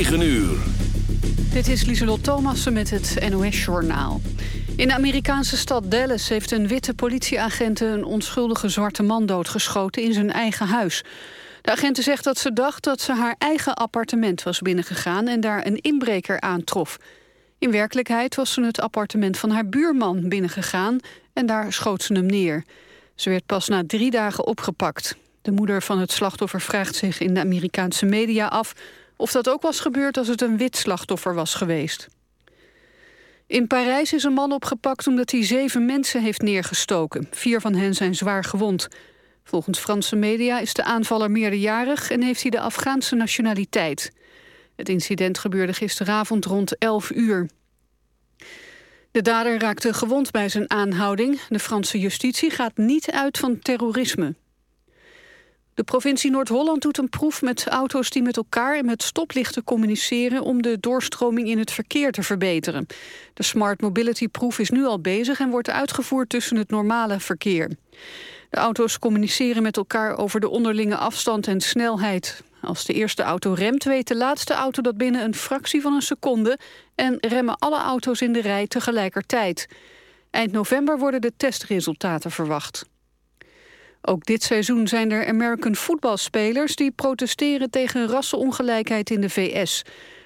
9 uur. Dit is Lieselot Thomassen met het NOS-journaal. In de Amerikaanse stad Dallas heeft een witte politieagent... een onschuldige zwarte man doodgeschoten in zijn eigen huis. De agenten zegt dat ze dacht dat ze haar eigen appartement was binnengegaan... en daar een inbreker aantrof. In werkelijkheid was ze het appartement van haar buurman binnengegaan... en daar schoot ze hem neer. Ze werd pas na drie dagen opgepakt. De moeder van het slachtoffer vraagt zich in de Amerikaanse media af... of dat ook was gebeurd als het een wit slachtoffer was geweest. In Parijs is een man opgepakt omdat hij zeven mensen heeft neergestoken. Vier van hen zijn zwaar gewond. Volgens Franse media is de aanvaller meerderjarig... en heeft hij de Afghaanse nationaliteit. Het incident gebeurde gisteravond rond 11 uur. De dader raakte gewond bij zijn aanhouding. De Franse justitie gaat niet uit van terrorisme. De provincie Noord-Holland doet een proef met auto's die met elkaar en met stoplichten communiceren om de doorstroming in het verkeer te verbeteren. De Smart Mobility proef is nu al bezig en wordt uitgevoerd tussen het normale verkeer. De auto's communiceren met elkaar over de onderlinge afstand en snelheid. Als de eerste auto remt, weet de laatste auto dat binnen een fractie van een seconde... en remmen alle auto's in de rij tegelijkertijd. Eind november worden de testresultaten verwacht. Ook dit seizoen zijn er American voetbalspelers... die protesteren tegen rassenongelijkheid in de VS.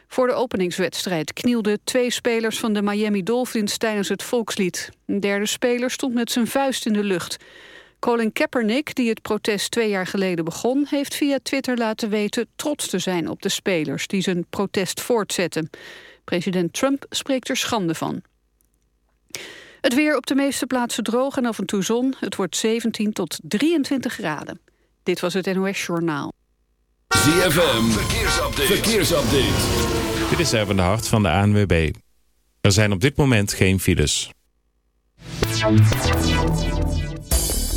Voor de openingswedstrijd knielden twee spelers van de Miami Dolphins... tijdens het volkslied. Een derde speler stond met zijn vuist in de lucht... Colin Kaepernick, die het protest twee jaar geleden begon... heeft via Twitter laten weten trots te zijn op de spelers... die zijn protest voortzetten. President Trump spreekt er schande van. Het weer op de meeste plaatsen droog en af en toe zon. Het wordt 17 tot 23 graden. Dit was het NOS Journaal. ZFM, verkeersupdate. verkeersupdate. Dit is even de hart van de ANWB. Er zijn op dit moment geen files.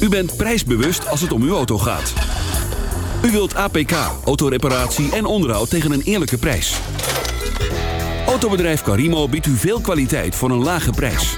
U bent prijsbewust als het om uw auto gaat. U wilt APK, autoreparatie en onderhoud tegen een eerlijke prijs. Autobedrijf Carimo biedt u veel kwaliteit voor een lage prijs.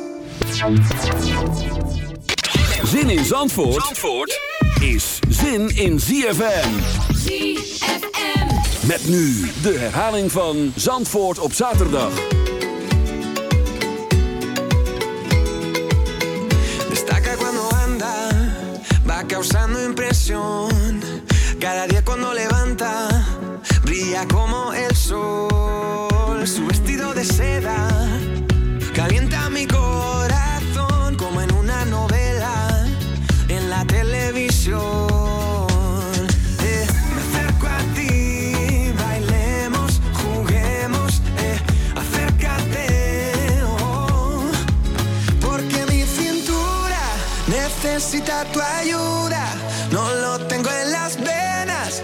Zin in Zandvoort, Zandvoort is zin in ZFM. ZFM. Met nu de herhaling van Zandvoort op zaterdag. Destaca cuando anda, va causando impresión. Cada día cuando levanta, brilla como el sol. Su vestido de seda calienta mi necesita tu ayuda. No lo tengo en las venas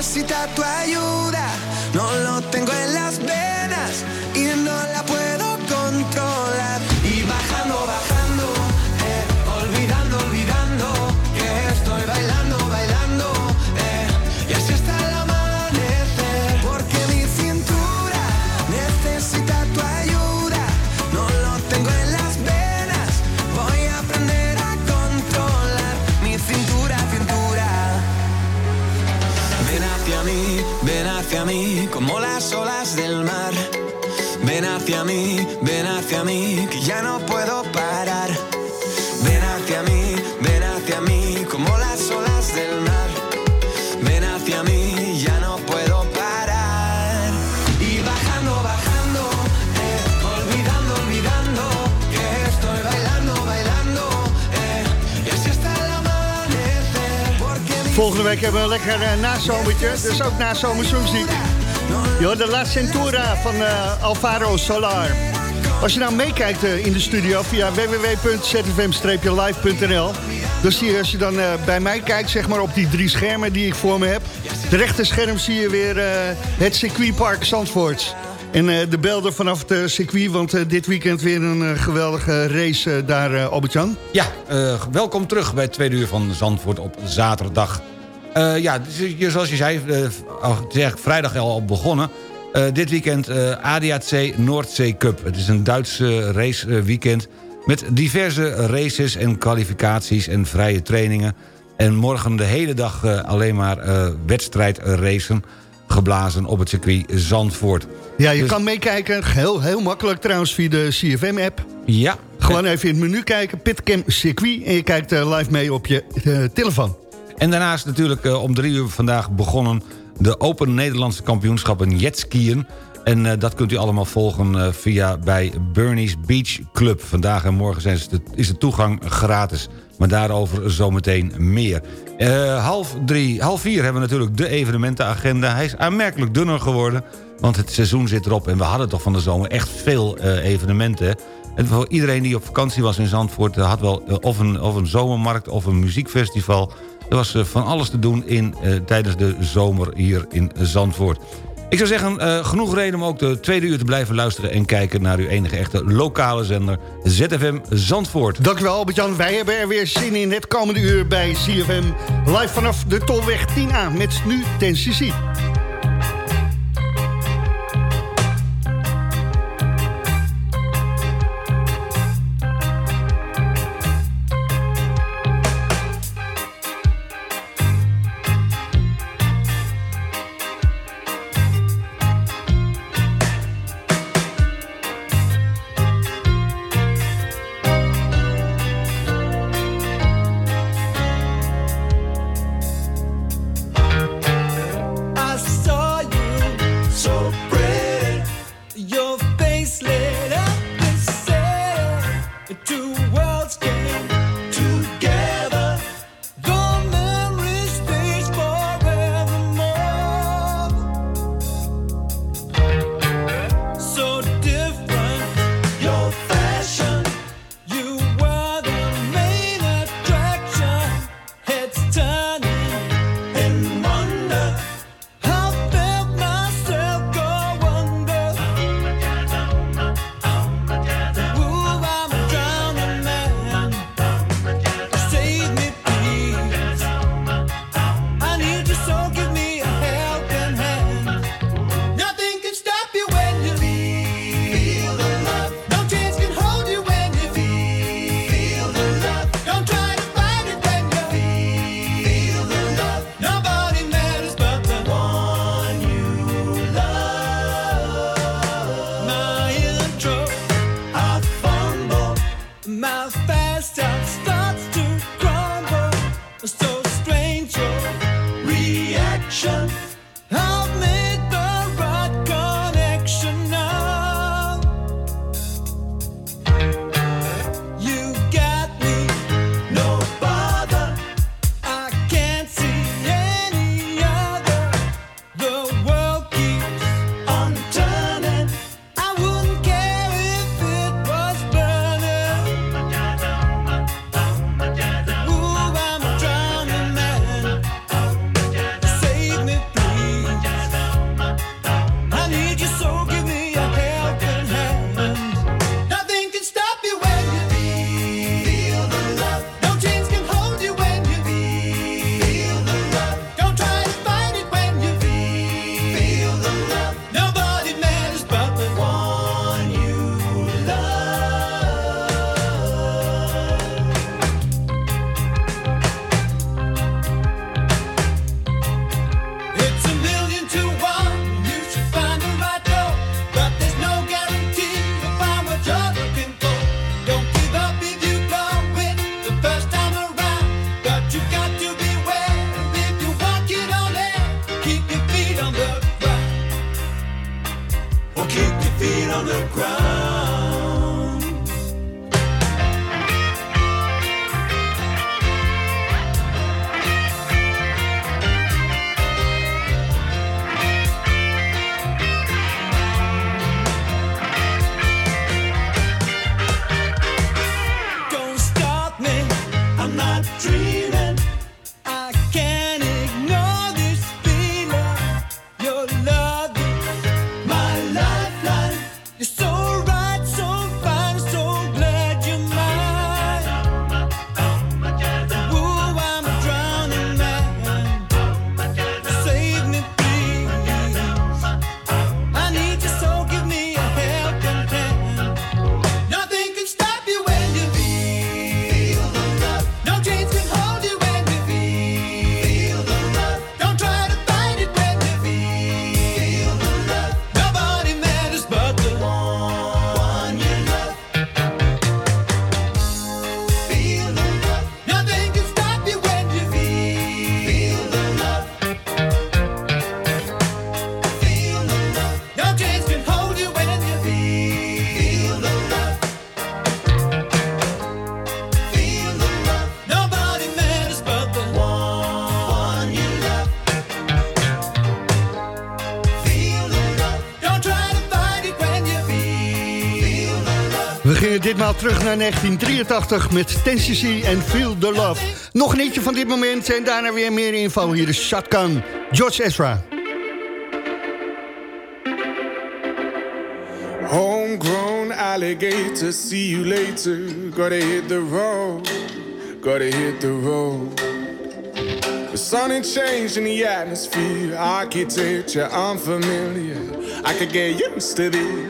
Necesita tu ayuda. No lo tengo en las venas hacia mí, ven hacia mí, como las olas del mar. Ven hacia mí, ven hacia mí, que ya no puedo parar. Volgende week hebben we een lekker uh, nazomertje. Dus ook nazomerse muziek. Je hoort de La Centura van eh, Alvaro Solar. Als je nou meekijkt eh, in de studio via www.zfm-live.nl... dan zie je als je dan bij mij kijkt, zeg maar op die drie schermen die ik voor me heb... de rechter scherm zie je weer het circuitpark Zandvoort. En de beelden vanaf het circuit, want dit weekend weer een geweldige race daar, Albert-Jan. Ja, welkom terug bij het tweede uur van Zandvoort op zaterdag. Eh, ja, dus zoals je zei, eh, het is eigenlijk vrijdag al begonnen. Eh, dit weekend eh, ADAC Noordzee Cup. Het is een Duitse raceweekend met diverse races en kwalificaties en vrije trainingen. En morgen de hele dag eh, alleen maar eh wedstrijdracen geblazen op het circuit Zandvoort. Ja, je Dus- kan meekijken, heel, heel makkelijk trouwens via de CFM-app. Ja, Gewoon even in het menu kijken, Pitcam Circuit... en je kijkt eh, live mee op je eh, telefoon. En daarnaast natuurlijk eh, om drie uur vandaag begonnen... de Open Nederlandse kampioenschappen jetskiën. En eh, dat kunt u allemaal volgen eh, via bij Bernie's Beach Club. Vandaag en morgen zijn is de toegang gratis. Maar daarover zometeen meer. Half, drie, half vier hebben we natuurlijk de evenementenagenda. Hij is aanmerkelijk dunner geworden, want het seizoen zit erop... en we hadden toch van de zomer echt veel evenementen. En voor iedereen die op vakantie was in Zandvoort... had wel of, een, of een zomermarkt of een muziekfestival... Er was eh, van alles te doen in, eh, tijdens de zomer hier in Zandvoort. Ik zou zeggen, eh, genoeg reden om ook de tweede uur te blijven luisteren... en kijken naar uw enige echte lokale zender ZFM Zandvoort. Dankjewel Albert-Jan, wij hebben er weer zin in het komende uur bij CFM. Live vanaf de Tolweg 10A met nu Ten terug naar 1983 met Tennessee en Feel the Love. Nog een eentje van dit moment en daarna weer meer info. Hier is Shotgun, George Ezra. Homegrown alligator, see you later. Gotta hit the road, gotta hit the road. The sun ain't changed in the atmosphere, architecture unfamiliar. I could get used to this.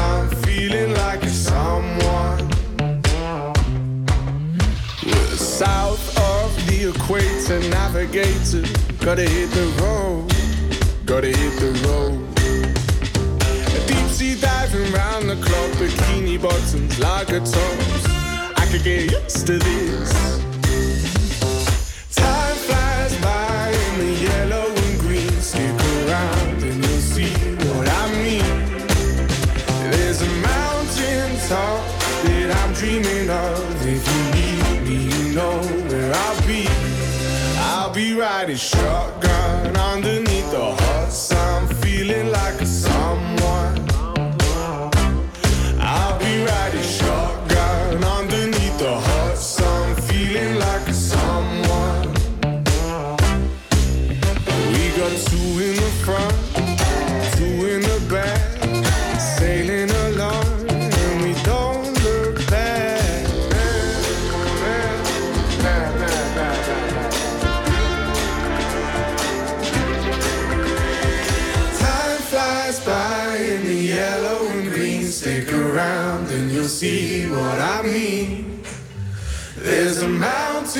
the equator, navigator, gotta hit the road, gotta hit the road. Deep sea diving round the clock, bikini bottoms, lager tops. I could get used to this. Riding shotgun underneath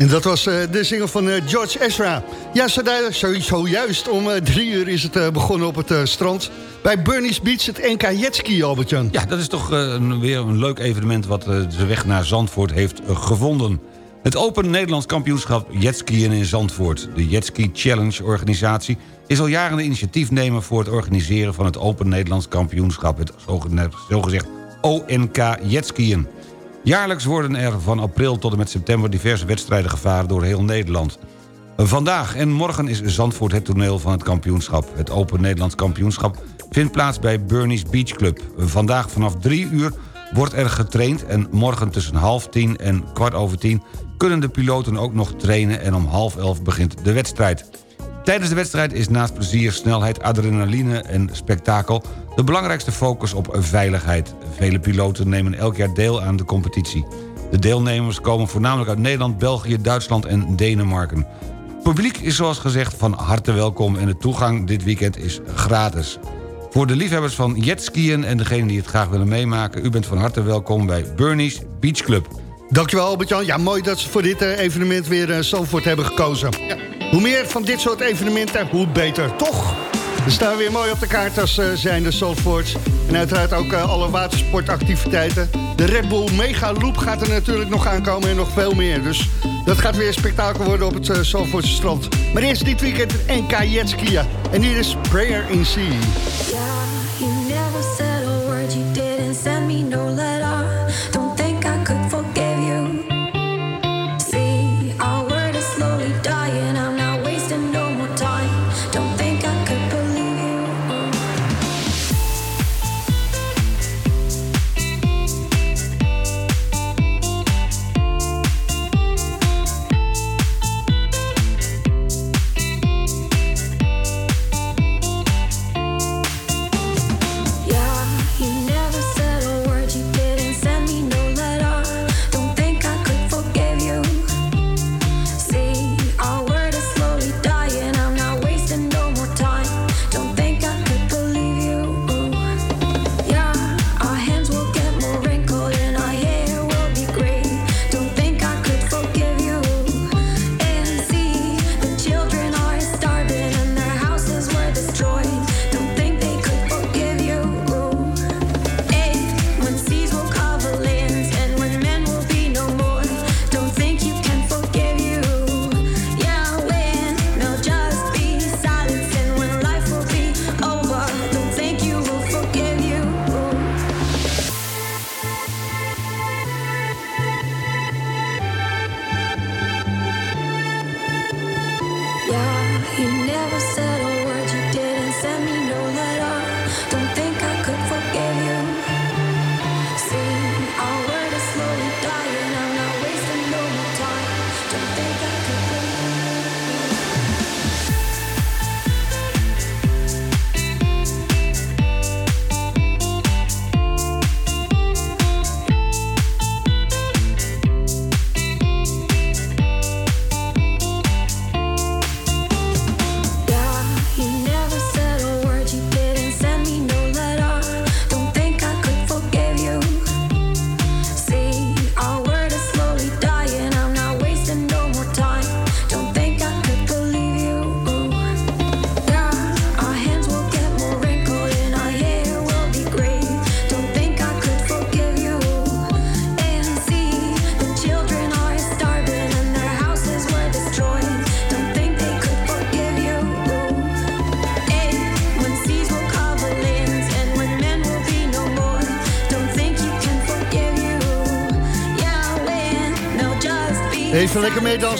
En dat was eh, de single van eh, George Ezra. Ja, zo, zo, zojuist om eh, drie uur is het begonnen op het strand. Bij Bernie's Beach, het NK Jetski, Albert-Jan. Ja, dat is toch weer een leuk evenement... wat zijn weg naar Zandvoort heeft gevonden. Het Open Nederlands kampioenschap jetskiën in Zandvoort. De Jetski Challenge organisatie is al jaren de initiatiefnemer... voor het organiseren van het Open Nederlands kampioenschap. Het zoge- zogezegd ONK Jetskiën. Jaarlijks worden er van april tot en met september... diverse wedstrijden gevaren door heel Nederland. Vandaag en morgen is Zandvoort het toneel van het kampioenschap. Het Open Nederlands kampioenschap vindt plaats bij Bernie's Beach Club. Vandaag vanaf drie uur wordt er getraind... en morgen tussen half tien en kwart over tien... kunnen de piloten ook nog trainen... en om half elf begint de wedstrijd. Tijdens de wedstrijd is naast plezier, snelheid, adrenaline en spektakel... de belangrijkste focus op veiligheid. Vele piloten nemen elk jaar deel aan de competitie. De deelnemers komen voornamelijk uit Nederland, België, Duitsland en Denemarken. Publiek is zoals gezegd van harte welkom en de toegang dit weekend is gratis. Voor de liefhebbers van jetskiën en degenen die het graag willen meemaken... u bent van harte welkom bij Bernie's Beach Club. Dankjewel Albert-Jan. Ja, mooi dat ze voor dit eh, evenement weer uh, Zandvoort hebben gekozen. Hoe meer van dit soort evenementen, hoe beter, toch? We staan weer mooi op de kaart als uh, zijn de Zandvoorts. En uiteraard ook uh, alle watersportactiviteiten. De Red Bull Mega Loop gaat er natuurlijk nog aankomen en nog veel meer. Dus dat gaat weer spektakel worden op het uh, strand. Maar eerst dit weekend het NK Jetskiën. En hier is Prayer in Sea. Yeah, you never said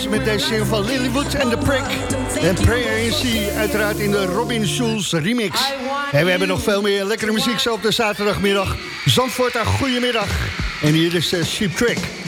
met deze single van Lilywood en The Prick. En Prayer in Sea, uiteraard in de Robin Schulz remix. En we hebben nog veel meer lekkere muziek zo op de zaterdagmiddag. Zandvoort, goedemiddag. En hier is uh, Sheep Trick.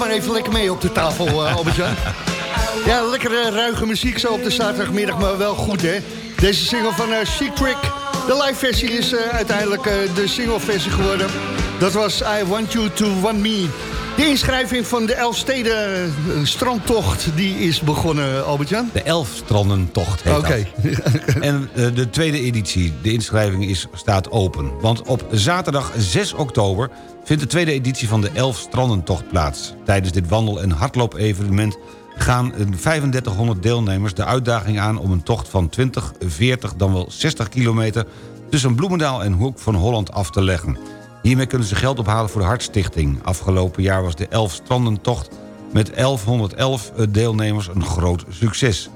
Maar even lekker mee op de tafel, uh, Albert-Jan. Ja, lekkere ruige muziek zo op de zaterdagmiddag, maar wel goed, hè? Deze single van uh, Chic Trick. De live versie is uh, uiteindelijk uh, de single versie geworden. Dat was I Want You To Want Me. De inschrijving van de Elfsteden strandtocht die is begonnen, Albert-Jan? De Elfstrandentocht heet Oké. En uh, de tweede editie, de inschrijving is, staat open. Want op zaterdag 6 oktober vindt de tweede editie van de Elfstrandentocht plaats. Tijdens dit wandel- en hardloop-evenement gaan een 3500 deelnemers de uitdaging aan... om een tocht van 20, 40, dan wel 60 kilometer... tussen Bloemendaal en Hoek van Holland af te leggen. Hiermee kunnen ze geld ophalen voor de Hartstichting. Afgelopen jaar was de 11 strandentocht met 1111 deelnemers een groot succes.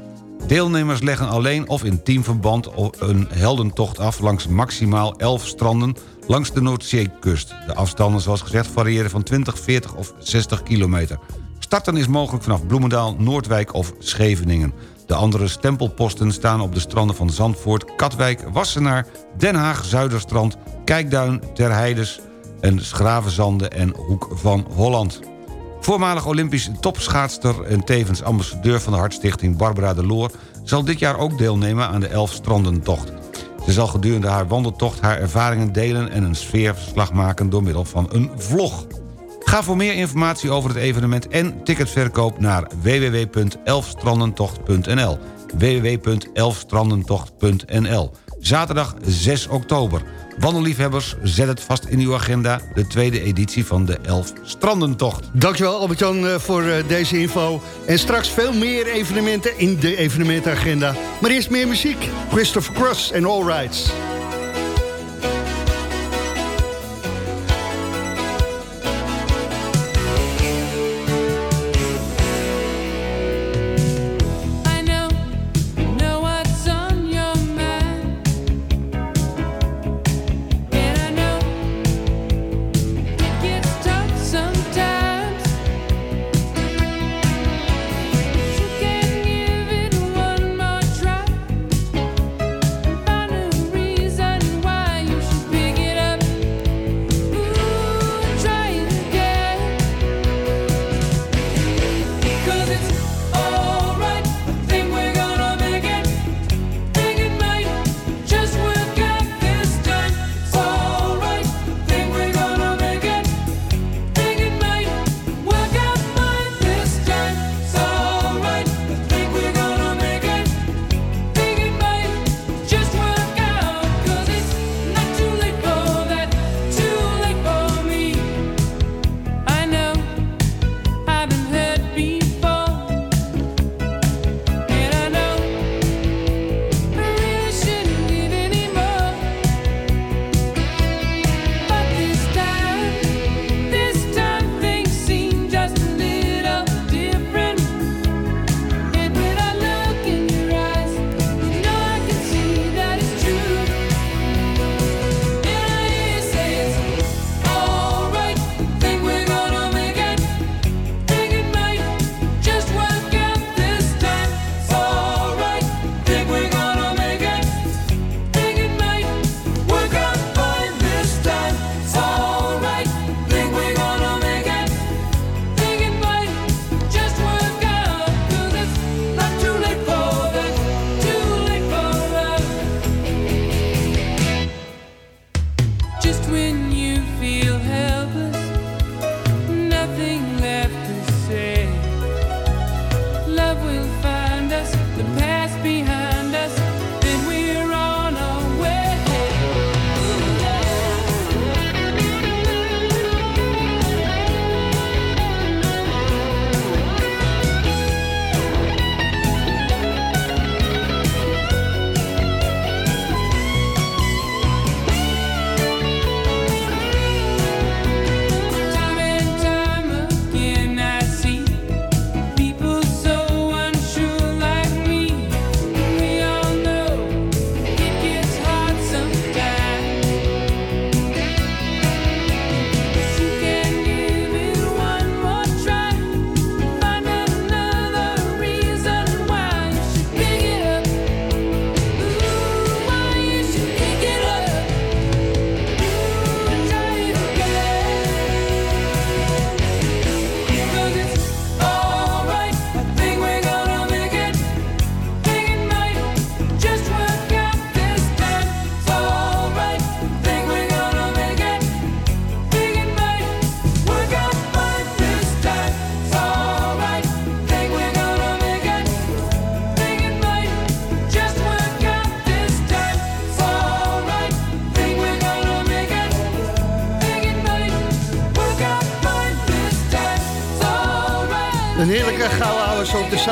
Deelnemers leggen alleen of in teamverband een heldentocht af... langs maximaal 11 stranden langs de Noordzeekust. De afstanden, zoals gezegd, variëren van 20, 40 of 60 kilometer. Starten is mogelijk vanaf Bloemendaal, Noordwijk of Scheveningen. De andere stempelposten staan op de stranden van Zandvoort, Katwijk, Wassenaar... Den Haag, Zuiderstrand, Kijkduin, Terheides en Schravenzande en Hoek van Holland. Voormalig Olympisch topschaatster en tevens ambassadeur van de Hartstichting Barbara de Loor... zal dit jaar ook deelnemen aan de Elfstrandentocht. Ze zal gedurende haar wandeltocht haar ervaringen delen... en een sfeerverslag maken door middel van een vlog. Ga voor meer informatie over het evenement en ticketverkoop naar www.elfstrandentocht.nl www.elfstrandentocht.nl Zaterdag 6 oktober. Wandelliefhebbers, zet het vast in uw agenda... de tweede editie van de Elf Strandentocht. Dankjewel Albert-Jan eh, voor eh, deze info. En straks veel meer evenementen in de evenementagenda. Maar eerst meer muziek. Christopher Cross en All Rights.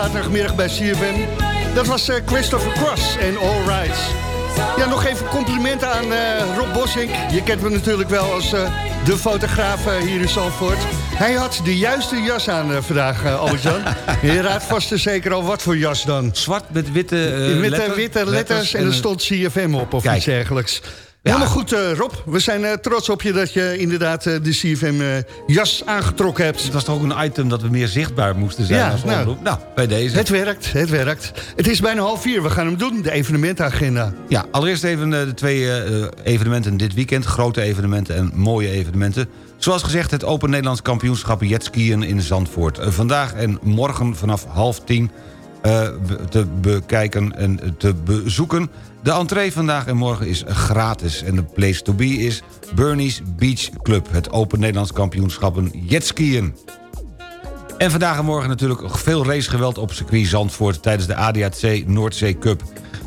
Zaterdagmiddag bij CFM. Dat was eh, Christopher Cross en All Rights. Ja, nog even complimenten aan eh, Rob Bossink. Je kent hem natuurlijk wel als eh, de fotograaf hier in Zandvoort. Hij had de juiste jas aan vandaag, eh, Albert-Jan. je raadt vast en zeker al wat voor jas dan. Zwart met witte eh, Met letter- witte letters en er een- stond CFM op of Kijk. iets dergelijks. Helemaal goed, eh, Rob. We zijn eh, trots op je dat je inderdaad eh, de CFM-jas aangetrokken hebt. Het was toch ook een item dat we meer zichtbaar moesten zijn Ja, als nou. omroep. Nou, bij deze. Het werkt, het werkt. Het is bijna half vier, we gaan hem doen, de evenementagenda. Ja, allereerst even de twee evenementen dit weekend. Grote evenementen en mooie evenementen. Zoals gezegd, het Open Nederlands Kampioenschap jetskiën in Zandvoort. Vandaag en morgen vanaf half tien te bekijken en te bezoeken. De entree vandaag en morgen is gratis. En de place to be is Bernie's Beach Club. Het Open Nederlands Kampioenschappen jetskiën. En vandaag en morgen natuurlijk veel racegeweld op circuit Zandvoort... tijdens de ADAC Noordzee Cup.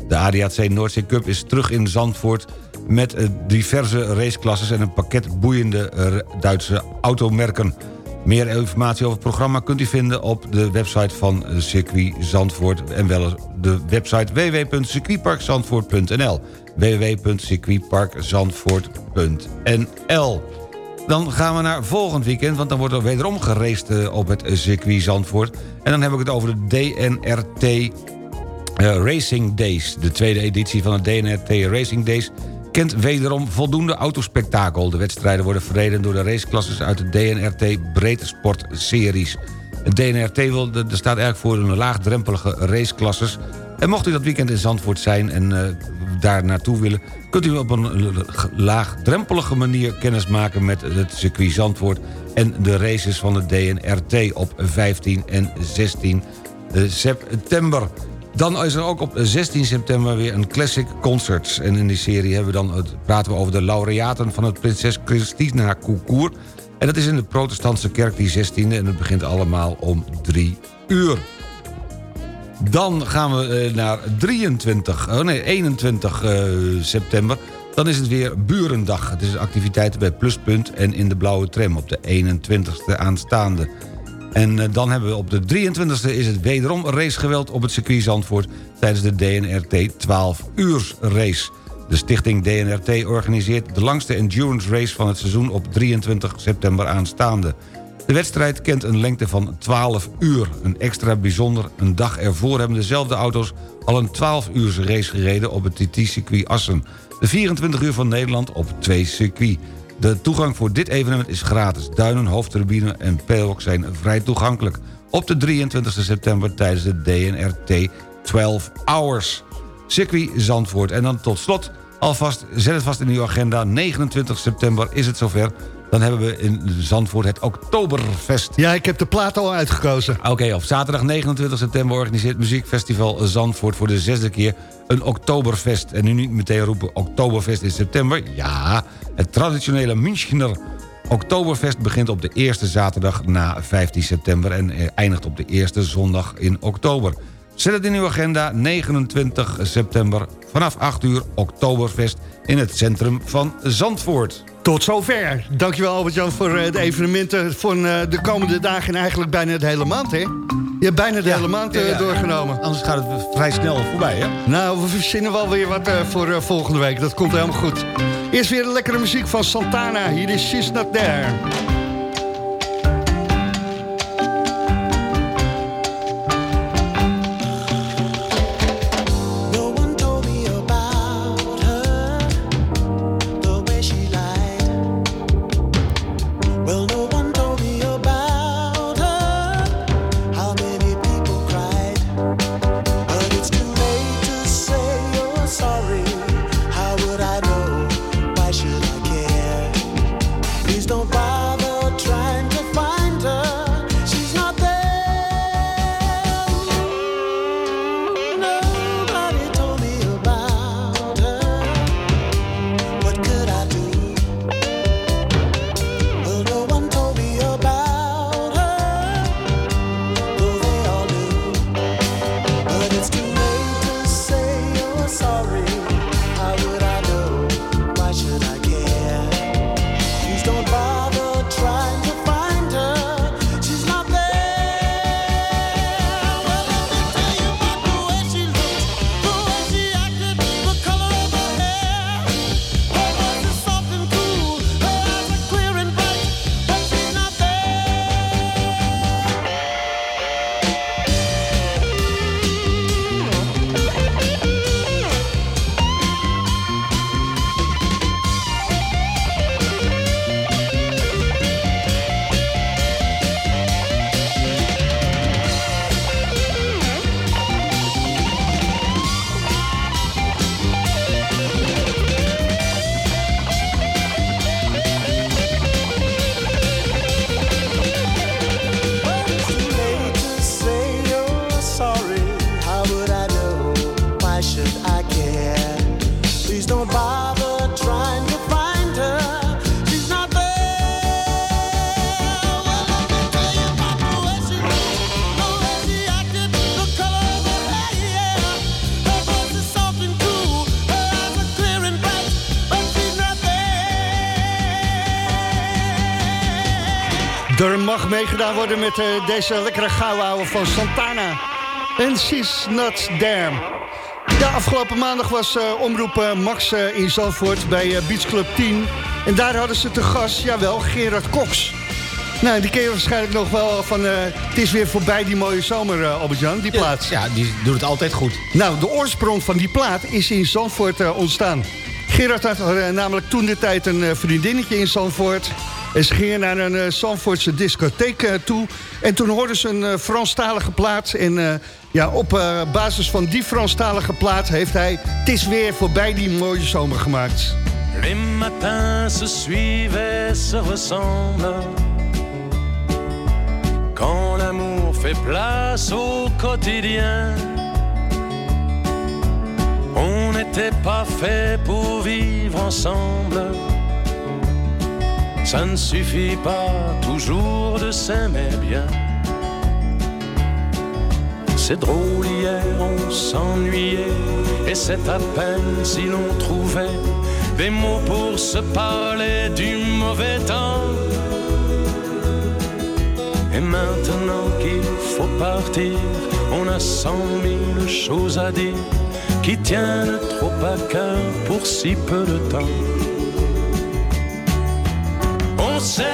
De ADAC Noordzee Cup is terug in Zandvoort... met eh, diverse raceklasses en een pakket boeiende eh, Duitse automerken. Meer informatie over het programma kunt u vinden op de website van eh, circuit Zandvoort... en wel de website www.circuitparkzandvoort.nl www.circuitparkzandvoort.nl dan gaan we naar volgend weekend, want dan wordt er wederom geraced eh, op het circuit Zandvoort. En dan heb ik het over de DNRT eh, Racing Days. De tweede editie van de DNRT Racing Days kent wederom voldoende autospektakel. De wedstrijden worden verreden door de raceklasses uit de DNRT Breedsport Series. Het DNRT wil, er staat eigenlijk voor een laagdrempelige raceklasses. En mocht u dat weekend in Zandvoort zijn en eh, daar naartoe willen... kunt u op een laagdrempelige manier kennis maken met het circuit Zandvoort... en de races van de DNRT op 15 en 16 eh, september. Dan is er ook op 16 september weer een Classic Concerts. En in die serie hebben we dan, het- praten we over de laureaten... van het Prinses Christina Concours. En dat is in de protestantse kerk die 16e... en het begint allemaal om 3 uur. Dan gaan we eh, naar 23, oh nee, 21 eh, september. Dan is het weer Burendag. Het is activiteiten bij Pluspunt en in de Blauwe Tram op de 21ste aanstaande. En eh, dan hebben we op de 23e is het wederom racegeweld op het circuit Zandvoort... tijdens de DNRT 12 uur race. De stichting DNRT organiseert de langste endurance race van het seizoen op 23 september aanstaande. De wedstrijd kent een lengte van 12 uur. Een extra bijzonder, een dag ervoor hebben dezelfde auto's... al een 12 uur race gereden op het TT-circuit Assen. De 24 uur van Nederland op twee circuit. De toegang voor dit evenement is gratis. Duinen, hoofdturbine en Pelok zijn vrij toegankelijk. Op de 23 september tijdens de DNRT 12 Hours. Circuit Zandvoort. En dan tot slot, alvast, zet het vast in uw agenda... 29 september is het zover. Dan hebben we in Zandvoort het Oktoberfest. Ja, ik heb de plaat al uitgekozen. Oké, op zaterdag 29 september organiseert Muziekfestival Zandvoort... voor de zesde keer een Oktoberfest. En nu niet meteen roepen Oktoberfest in september. Ja, het traditionele Münchener Oktoberfest begint op de eerste zaterdag na 15 september... en eh, eindigt op de eerste zondag in oktober. Zet het in uw agenda, 29 september vanaf 8 uur Oktoberfest... in het centrum van Zandvoort. Tot zover. Dankjewel Albert-Jan voor eh, de evenementen van eh, de komende dagen... en eigenlijk bijna de hele maand, hè? Je hebt bijna de hele maand eh, Ja, ja. doorgenomen. Anders gaat het vrij snel voorbij, hè? Nou, we verzinnen wel weer wat eh, voor eh, volgende week. Dat komt helemaal goed. Eerst weer de lekkere muziek van Santana. Hier is She's Not There. Met eh, deze lekkere gauwouwe van Santana. En She's Not There. Ja, afgelopen maandag was eh, omroep eh, Max in Zandvoort bij Beach Club 10. En daar hadden ze te gast, jawel, Gerard Cox. Nou, die ken je waarschijnlijk nog wel van... het is weer voorbij die mooie zomer, eh, Albert-Jan, die plaats. Ja, die doet het altijd goed. Nou, de oorsprong van die plaat is in Zandvoort ontstaan. Gerard had namelijk toen de tijd een vriendinnetje in Zandvoort. En ze gingen naar een Zandvoortse discotheek eh, toe. En toen hoorden ze een eh, Franstalige plaat. En ja, op basis van die Franstalige plaat heeft hij... Het is weer voorbij die mooie zomer gemaakt. Les matins se suivent, se ressemblent. Quand l'amour fait place au quotidien. On n'était pas fait pour vivre ensemble. Ça ne suffit pas toujours de s'aimer bien. C'est drôle, hier on s'ennuyait, et c'est à peine si l'on trouvait des mots pour se parler du mauvais temps. Et maintenant qu'il faut partir, on a cent mille choses à dire qui tiennent trop à cœur pour si peu de temps. On s'est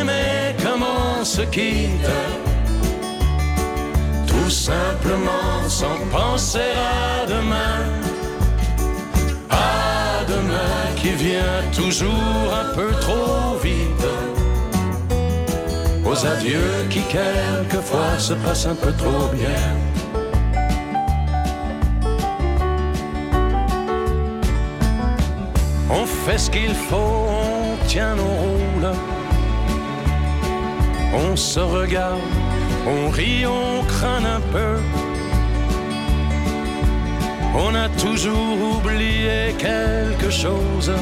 aimé comme on se quitte, tout simplement sans penser à demain. À demain qui vient toujours un peu trop vite. Aux adieux qui quelquefois se passent un peu trop bien. On fait ce qu'il faut, tient nos rôles. On se regarde, on rit, on craint un peu. On a toujours oublié quelque chose.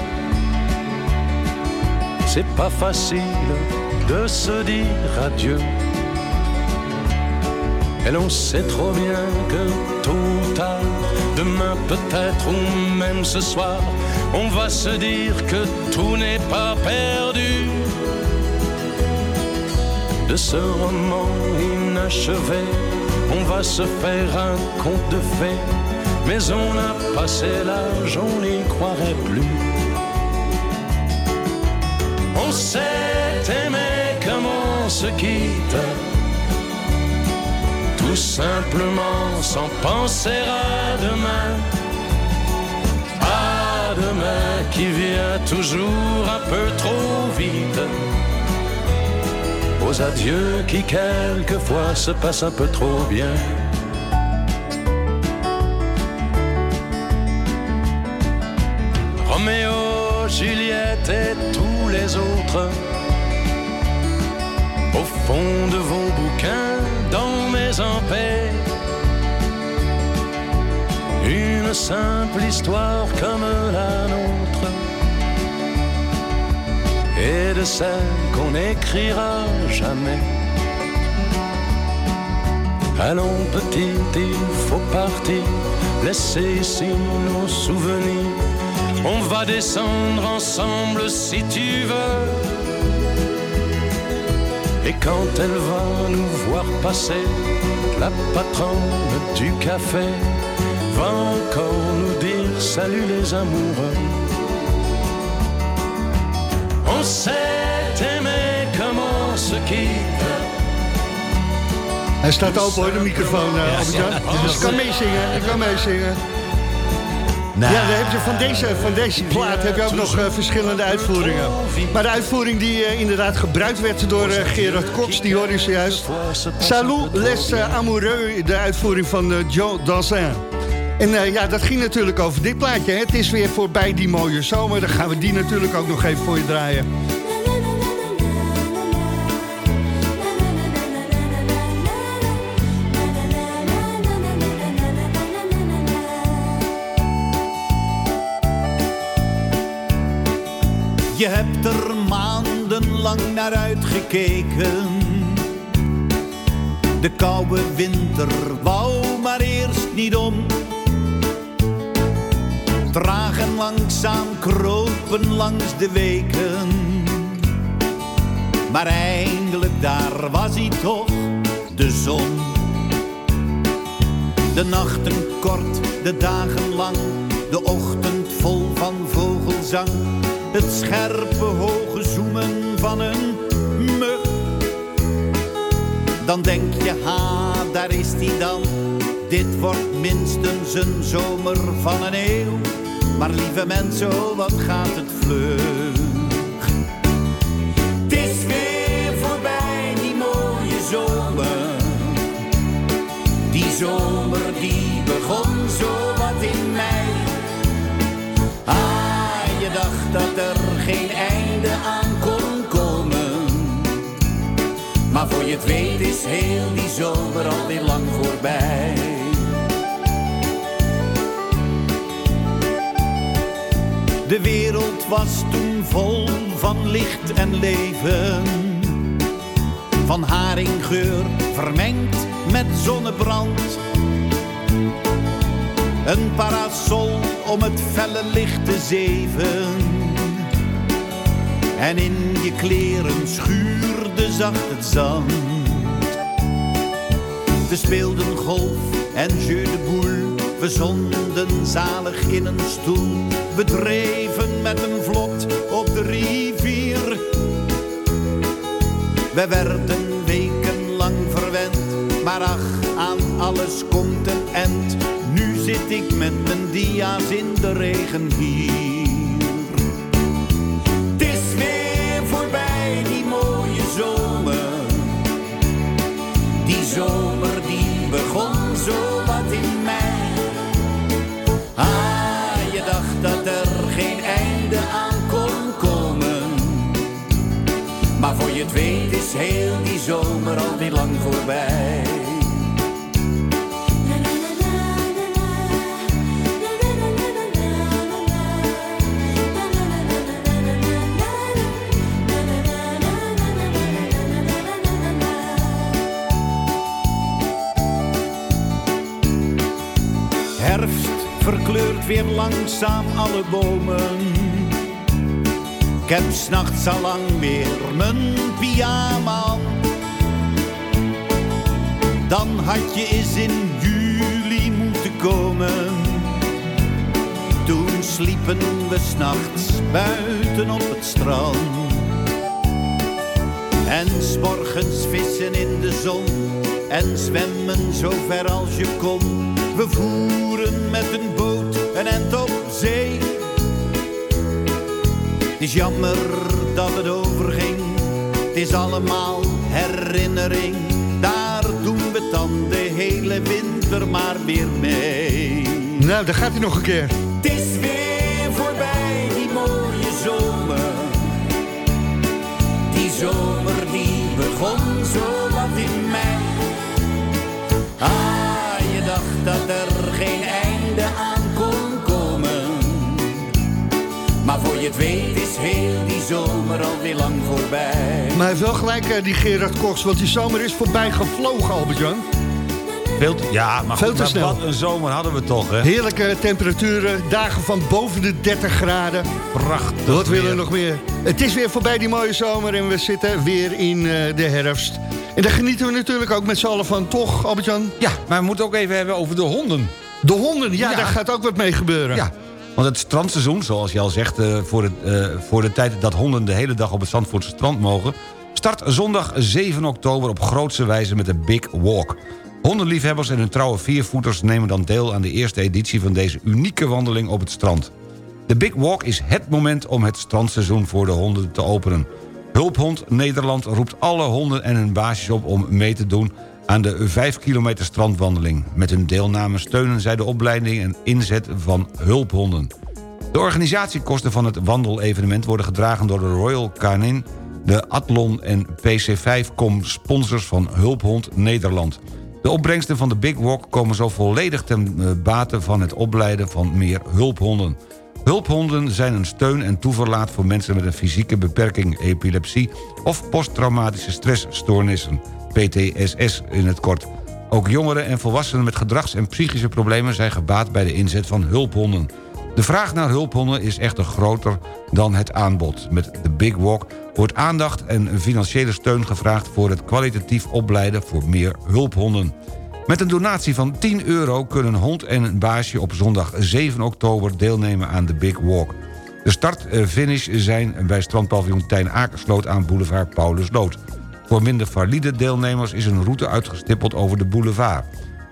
C'est pas facile de se dire adieu. Et l'on sait trop bien que tôt ou tard, demain peut-être ou même ce soir, on va se dire que tout n'est pas perdu. De ce roman inachevé, on va se faire un conte de fées, mais on a passé l'âge, on n'y croirait plus. On s'est aimé comme on se quitte tout simplement sans penser à demain. Demain qui vient toujours un peu trop vite. Aux adieux qui quelquefois se passent un peu trop bien. Roméo, Juliette et tous les autres au fond de vos bouquins, dans mes paix. Simple histoire comme la nôtre, et de celle qu'on n'écrira jamais. Allons petit, il faut partir, laisser ici nos souvenirs. On va descendre ensemble si tu veux. Et quand elle va nous voir passer, la patronne du café va encore nous dire salut les amoureux. On s'est aimé comme on se quitte. Hij staat open hoor, de microfoon, eh Albert-Jan. Dus ik kan meezingen, ik kan meezingen. Nou, Ja, dan heb je van, deze, van deze plaat heb je ook nog eh, verschillende uitvoeringen. Maar de uitvoering die eh, inderdaad gebruikt werd door Gerard Cox, die hoorde je zojuist. Salut les amoureux, de uitvoering van Joe Dassin. En eh, ja, dat ging natuurlijk over dit plaatje. Hè. Het is weer voorbij die mooie zomer. Dan gaan we die natuurlijk ook nog even voor je draaien. Je hebt er maandenlang naar uitgekeken. De koude winter wou maar eerst niet om. Traag en langzaam kropen langs de weken. Maar eindelijk daar was hij toch, de zon. De nachten kort, de dagen lang, de ochtend vol van vogelzang. Het scherpe hoge zoemen van een mug. Dan denk je, ha, daar is die dan. Dit wordt minstens een zomer van een eeuw. Maar lieve mensen, oh, wat gaat het vlug. Het is weer voorbij, die mooie zomer. Die zomer die begon zo wat in mei. Ah, je dacht dat er geen einde aan kon komen. Maar voor je het weet is heel die zomer alweer lang voorbij. De wereld was toen vol van licht en leven. Van haringgeur vermengd met zonnebrand. Een parasol om het felle licht te zeven. En in je kleren schuurde zacht het zand. We speelden golf en jeu de. We zonden zalig in een stoel. We dreven met een vlot op de rivier. We werden wekenlang verwend. Maar ach, aan alles komt een end. Nu zit ik met mijn dia's in de regen hier. Het is weer voorbij, die mooie zomer. Die zomer die begon zo je het weet is heel die zomer alweer lang voorbij. Herfst verkleurt weer langzaam alle bomen. Ik heb s'nachts al lang weer mijn pyjama. Dan had je eens in juli moeten komen. Toen sliepen we s'nachts buiten op het strand. En s'morgens vissen in de zon en zwemmen zo ver als je kon. We voeren met een boot een end op zee. Is jammer dat het overging, het is allemaal herinnering. Daar doen we dan de hele winter maar weer mee. Nou, daar gaat hij nog een keer. Het weet is heel die zomer alweer lang voorbij. Maar hij heeft wel gelijk, eh, die Gerard Koks, want die zomer is voorbij gevlogen, Albert-Jan. Veel te, ja, maar Veel goed, te maar snel. wat een zomer hadden we toch, hè? Heerlijke temperaturen, dagen van boven de 30 graden. Prachtig Wat willen we nog meer? Het is weer voorbij die mooie zomer en we zitten weer in eh, de herfst. En daar genieten we natuurlijk ook met z'n allen van, toch, Albert-Jan? Ja, maar we moeten ook even hebben over de honden. De honden, ja, Ja. daar gaat ook wat mee gebeuren. Ja, want het strandseizoen, zoals je al zegt... eh, voor, de, eh, voor de tijd dat honden de hele dag op het Zandvoortse strand mogen... start zondag 7 oktober op grootse wijze met de Big Walk. Hondenliefhebbers en hun trouwe viervoeters nemen dan deel aan de eerste editie... van deze unieke wandeling op het strand. De Big Walk is het moment om het strandseizoen voor de honden te openen. Hulphond Nederland roept alle honden en hun baasjes op om mee te doen aan de 5 kilometer strandwandeling. Met hun deelname steunen zij de opleiding en inzet van hulphonden. De organisatiekosten van het wandelevenement worden gedragen door de Royal Canin... de Athlon en PC5Com sponsors van Hulphond Nederland. De opbrengsten van de Big Walk komen zo volledig ten eh, bate van het opleiden van meer hulphonden. Hulphonden zijn een steun en toeverlaat voor mensen met een fysieke beperking, epilepsie of posttraumatische stressstoornissen, PTSS in het kort. Ook jongeren en volwassenen met gedrags- en psychische problemen zijn gebaat bij de inzet van hulphonden. De vraag naar hulphonden is echter groter dan het aanbod. Met de Big Walk wordt aandacht en financiële steun gevraagd... voor het kwalitatief opleiden voor meer hulphonden. Met een donatie van 10 euro kunnen hond en baasje... op zondag 7 oktober deelnemen aan de Big Walk. De start-finish zijn bij strandpaviljoen Tijn Akersloot... aan boulevard Paulusloot. Voor minder valide deelnemers is een route uitgestippeld over de boulevard.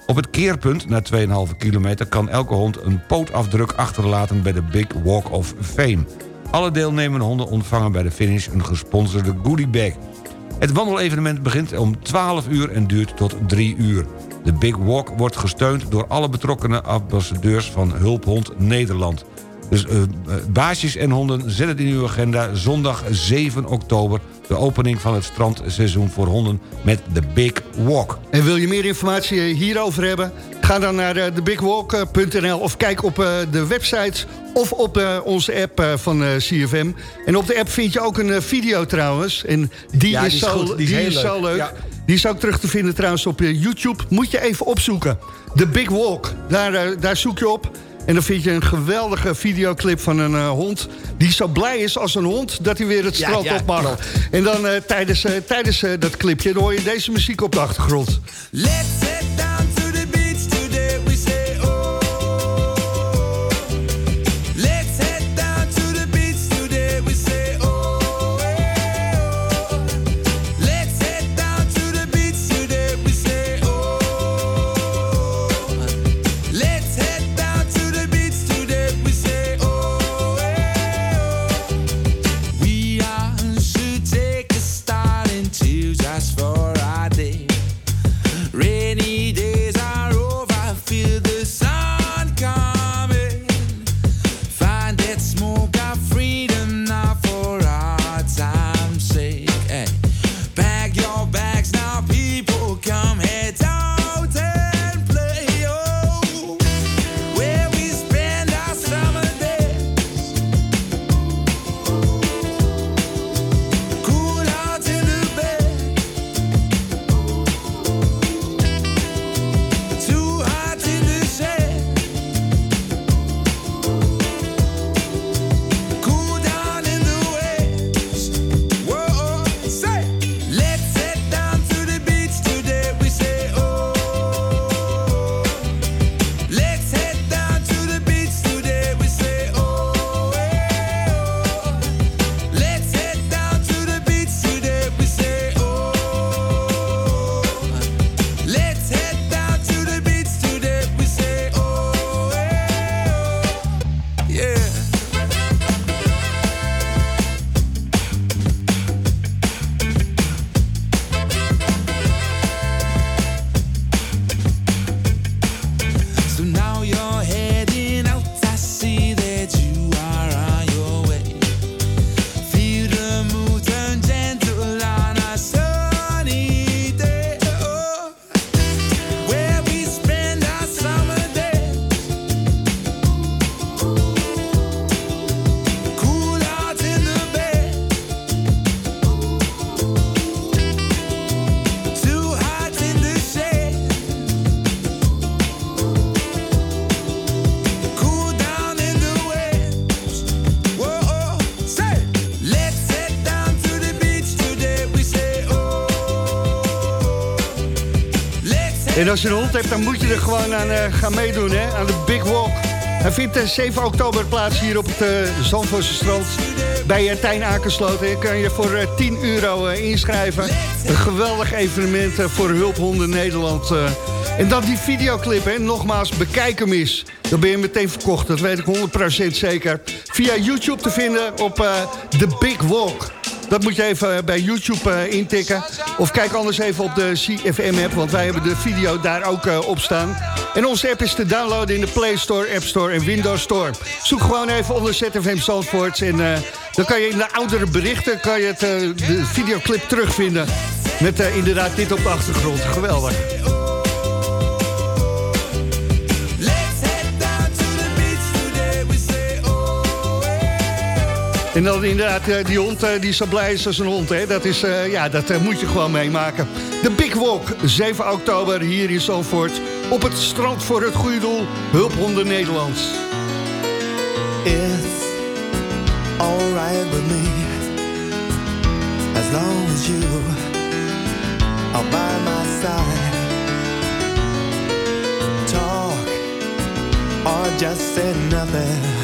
Op het keerpunt, na 2,5 kilometer... kan elke hond een pootafdruk achterlaten bij de Big Walk of Fame. Alle deelnemende honden ontvangen bij de finish een gesponsorde goodiebag. Het wandelevenement begint om 12 uur en duurt tot 3 uur. De Big Walk wordt gesteund door alle betrokkenen ambassadeurs van Hulphond Nederland. Dus eh, baasjes en honden, zet het in uw agenda. Zondag 7 oktober, de opening van het strandseizoen voor honden met de Big Walk. En wil je meer informatie hierover hebben? Ga dan naar eh, thebigwalk.nl of kijk op de website of op onze app van CFM. En op de app vind je ook een video trouwens. En die Ja, is, die is zo, goed, die is heel zo leuk. leuk. Ja. Die is ook terug te vinden trouwens op YouTube. Moet je even opzoeken. The Big Walk. Daar, daar zoek je op. En dan vind je een geweldige videoclip van een eh, hond... die zo blij is als een hond dat hij weer het strand ja, op mag. klopt. En dan eh, tijdens, eh, tijdens dat clipje dan hoor je deze muziek op de achtergrond. Let's head down to En als je een hond hebt, dan moet je er gewoon aan eh, gaan meedoen, hè? aan de Big Walk. Hij vindt eh, 7 oktober plaats hier op het uh, Zandvoortse strand bij uh, Tijn Akersloot. Je kan je voor eh, 10 euro eh, inschrijven. Een geweldig evenement voor Hulphonden Nederland. En dan die videoclip, hè? nogmaals, bekijk hem eens. Dan ben je meteen verkocht, dat weet ik 100% zeker. Via YouTube te vinden op The Big Walk. Dat moet je even eh, bij YouTube eh, intikken. Of kijk anders even op de CFM-app, want wij hebben de video daar ook eh, op staan. En onze app is te downloaden in de Play Store, App Store en Windows Store. Zoek gewoon even onder ZFM Zandvoort. En dan kan je in de oudere berichten kan je het, de videoclip terugvinden. Met inderdaad dit op de achtergrond. Geweldig. En dan inderdaad eh, die hond eh, die zo blij is als een hond. Hè? Dat, is, eh, ja, dat moet je gewoon meemaken. De Big Walk, 7 oktober hier in Zandvoort. Op het strand voor het goede doel. Hulphonden Nederlands. It's alright with me as long as you are by my side. Talk or just say nothing.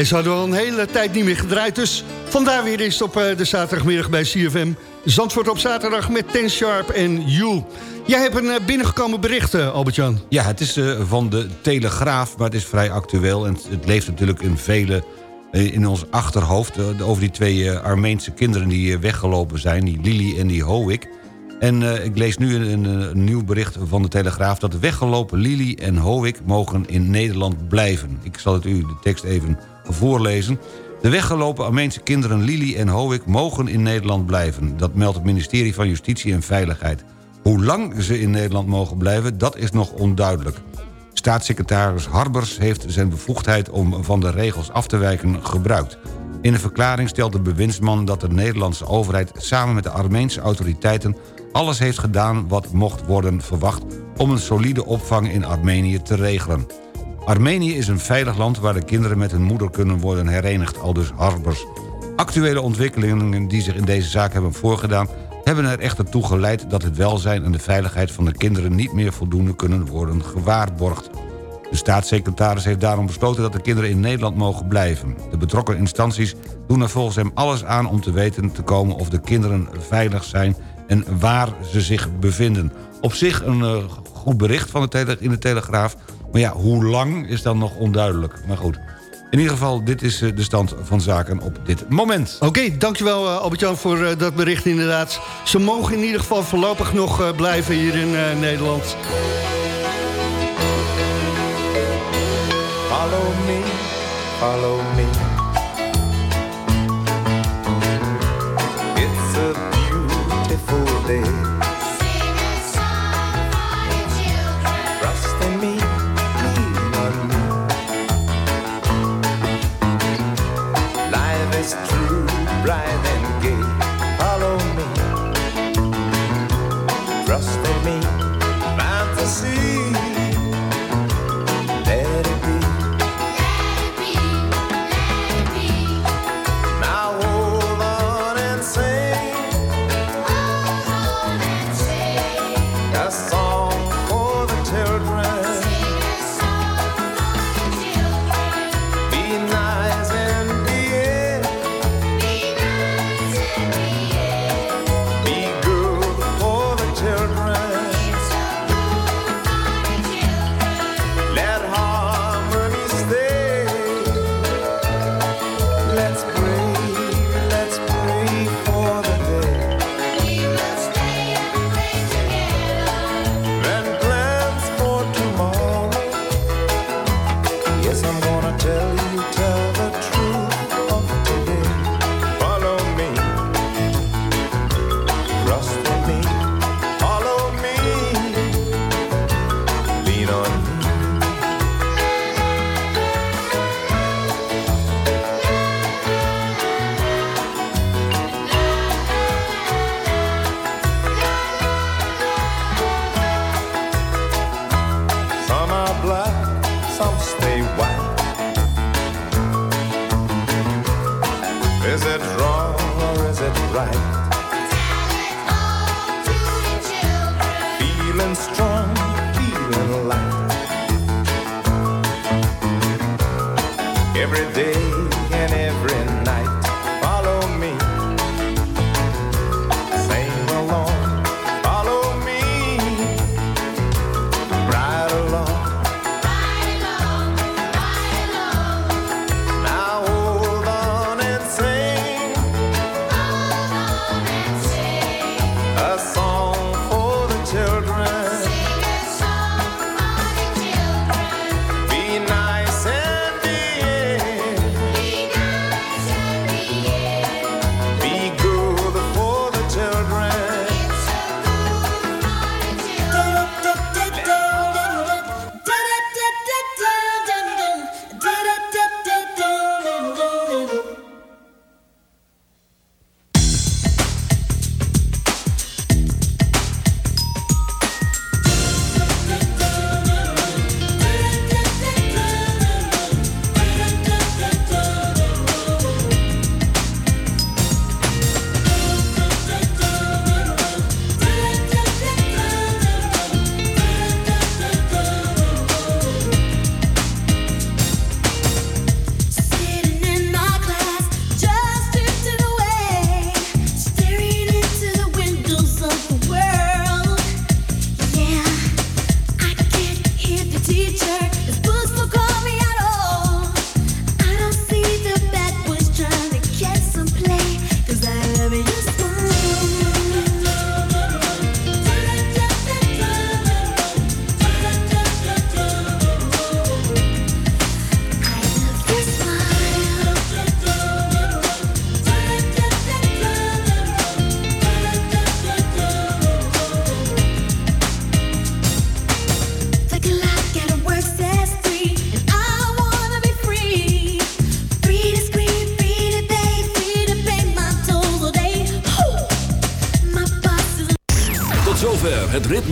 Deze hadden al een hele tijd niet meer gedraaid. Dus vandaar weer eens op eh, de zaterdagmiddag bij CFM. Zandvoort op zaterdag met Ten Sharp en You. Jij hebt een eh, binnengekomen bericht, eh, Albert-Jan. Ja, het is van de Telegraaf, maar het is vrij actueel... en het, leeft natuurlijk in vele in ons achterhoofd... over die twee Armeense kinderen die weggelopen zijn... die Lily en die Howick. En ik lees nu een, een, nieuw bericht van de Telegraaf... dat de weggelopen Lily en Howick mogen in Nederland blijven. Ik zal het u de tekst even voorlezen. De weggelopen Armeense kinderen Lily en Howick mogen in Nederland blijven. Dat meldt het ministerie van Justitie en Veiligheid. Hoe lang ze in Nederland mogen blijven, dat is nog onduidelijk. Staatssecretaris Harbers heeft zijn bevoegdheid om van de regels af te wijken gebruikt. In een verklaring stelt de bewindsman dat de Nederlandse overheid... samen met de Armeense autoriteiten alles heeft gedaan wat mocht worden verwacht... om een solide opvang in Armenië te regelen. Armenië is een veilig land waar de kinderen met hun moeder kunnen worden herenigd, aldus Harbers. Actuele ontwikkelingen die zich in deze zaak hebben voorgedaan... hebben er echter toe geleid dat het welzijn en de veiligheid van de kinderen... niet meer voldoende kunnen worden gewaarborgd. De staatssecretaris heeft daarom besloten dat de kinderen in Nederland mogen blijven. De betrokken instanties doen er volgens hem alles aan om te weten te komen... of de kinderen veilig zijn en waar ze zich bevinden. Op zich een eh, goed bericht van de in de Telegraaf... maar ja, hoe lang is dan nog onduidelijk. Maar goed, in ieder geval, dit is eh, de stand van zaken op dit moment. Oké, dankjewel uh, Albert-Jan voor eh, dat bericht inderdaad. Ze mogen in ieder geval voorlopig nog eh, blijven hier in eh, Nederland. Follow me, follow me.